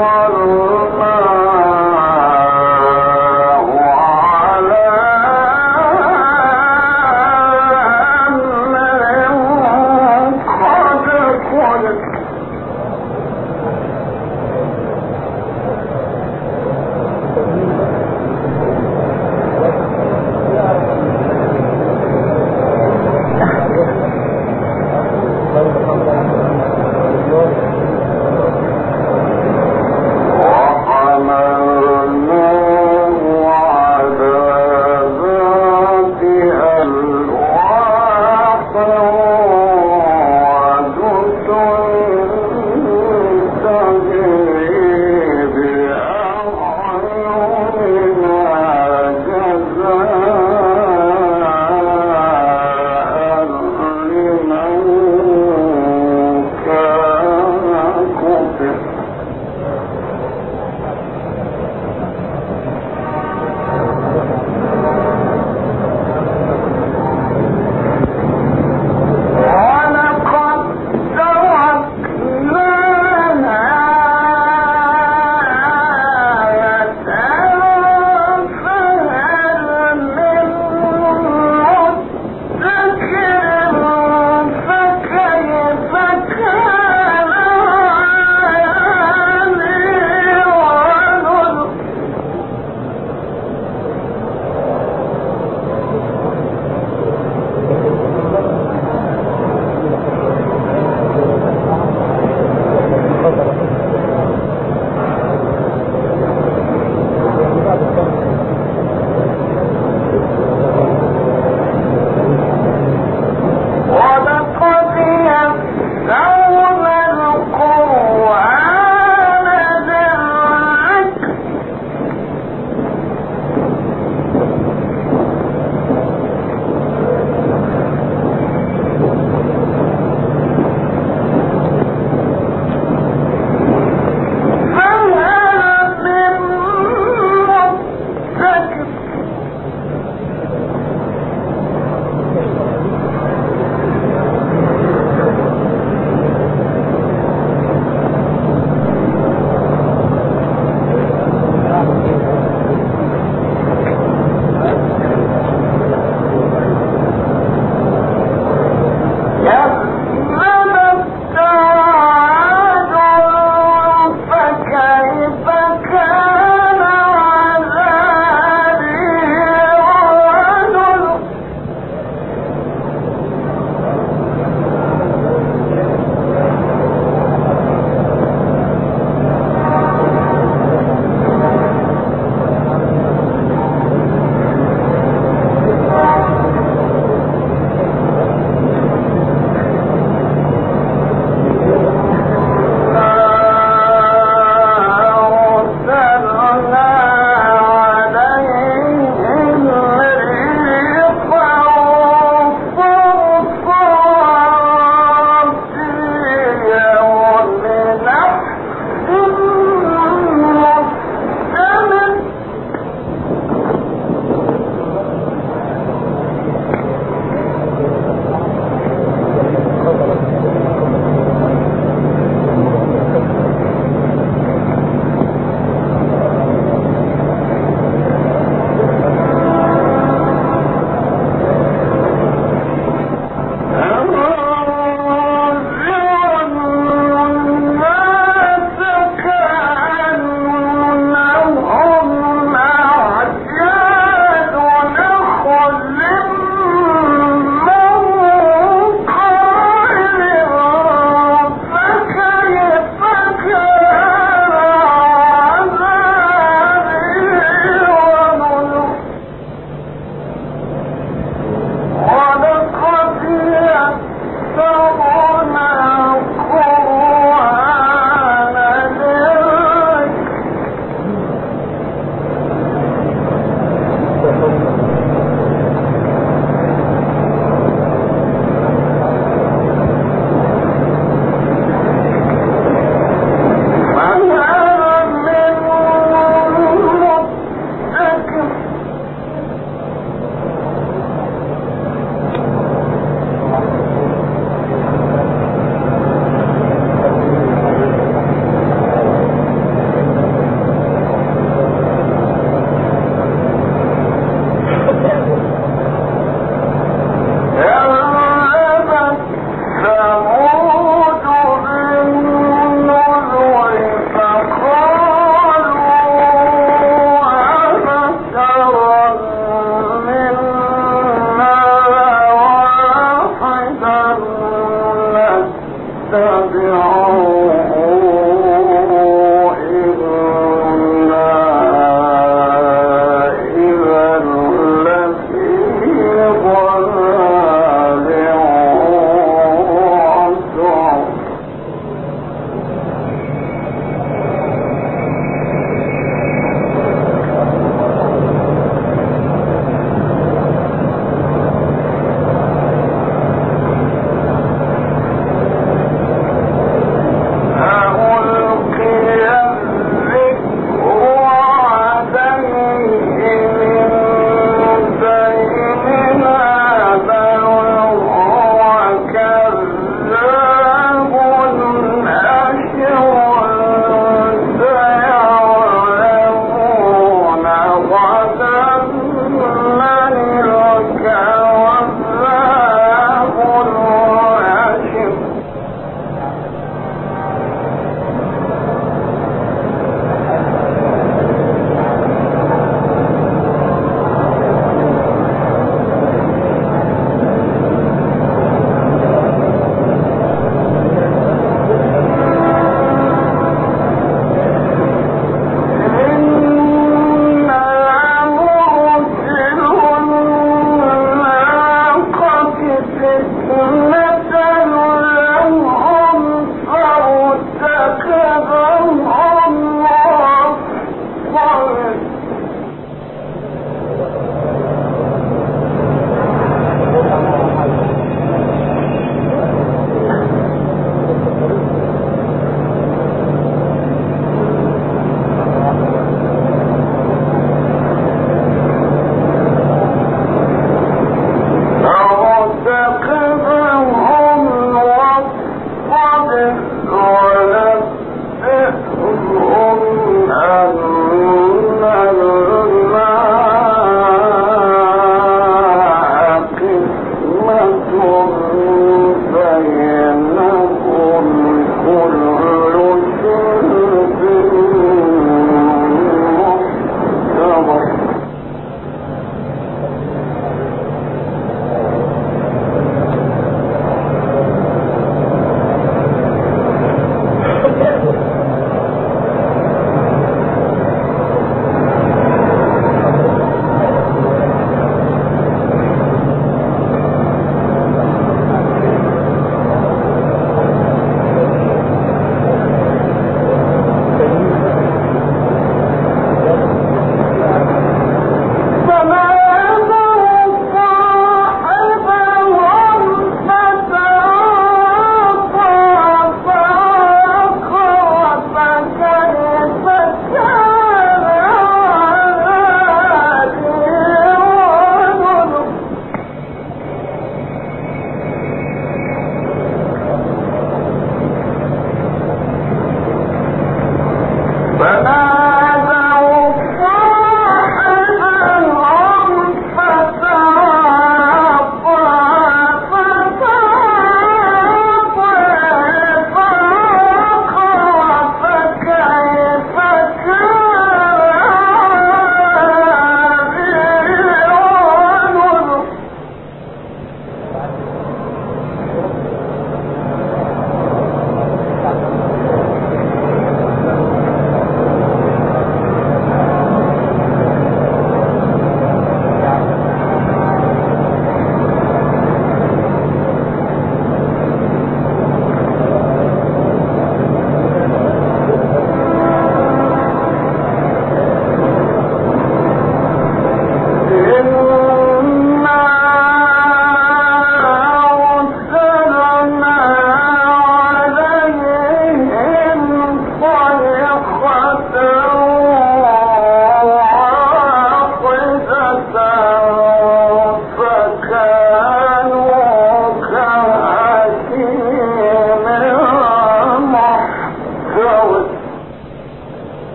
النار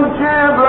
don't care